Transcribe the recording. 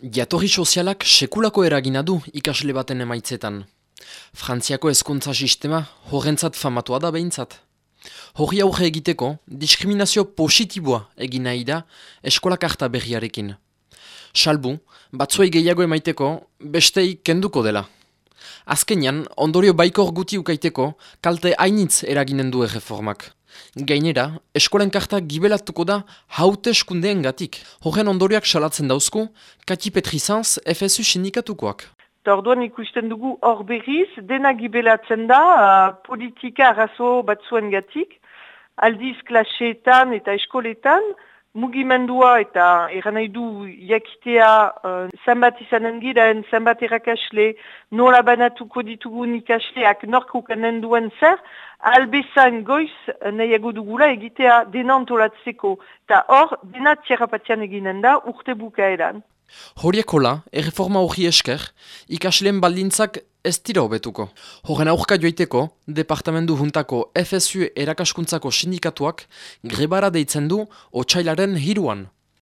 Jatorri sozialak sekulako eragina du ikasle baten emaitzetan. Frantziako hezkuntza sistema horrentzat famatua da behintzat. Horri aurre egiteko, diskriminazio positiboa egin nahi da eskola karta berriarekin. Salbu, batzuei gehiago emaiteko, bestei kenduko dela. Azkenean, ondorio baikor guti ukaiteko, kalte hainitz eraginen du erreformak. Gainera, eskolen karta gibelatuko da haute eskundeen gatik. Horren ondoriak salatzen dauzku, Kati Petrizanz, FSU sindikatukoak. Orduan ikusten dugu hor berriz, dena gibelatzen da uh, politika arrazo batzuen gatik, aldiz klaseetan eta eskoletan, mugimendua eta eran nahi du jakitea uh, zenbat izanen giren, zenbat erakasle, nola banatuko ditugun ikasleak norkukanen duen zer, albezan goiz nahiago dugula egitea dena antolatzeko. Eta hor, dena txerrapatian eginen da urte bukaeran. Horiekola, erreforma hori esker, ikasleen baldintzak ez dira hobetuko. Horren aurka joiteko, Departamentu Juntako FSU erakaskuntzako sindikatuak grebara deitzen du otxailaren hiruan.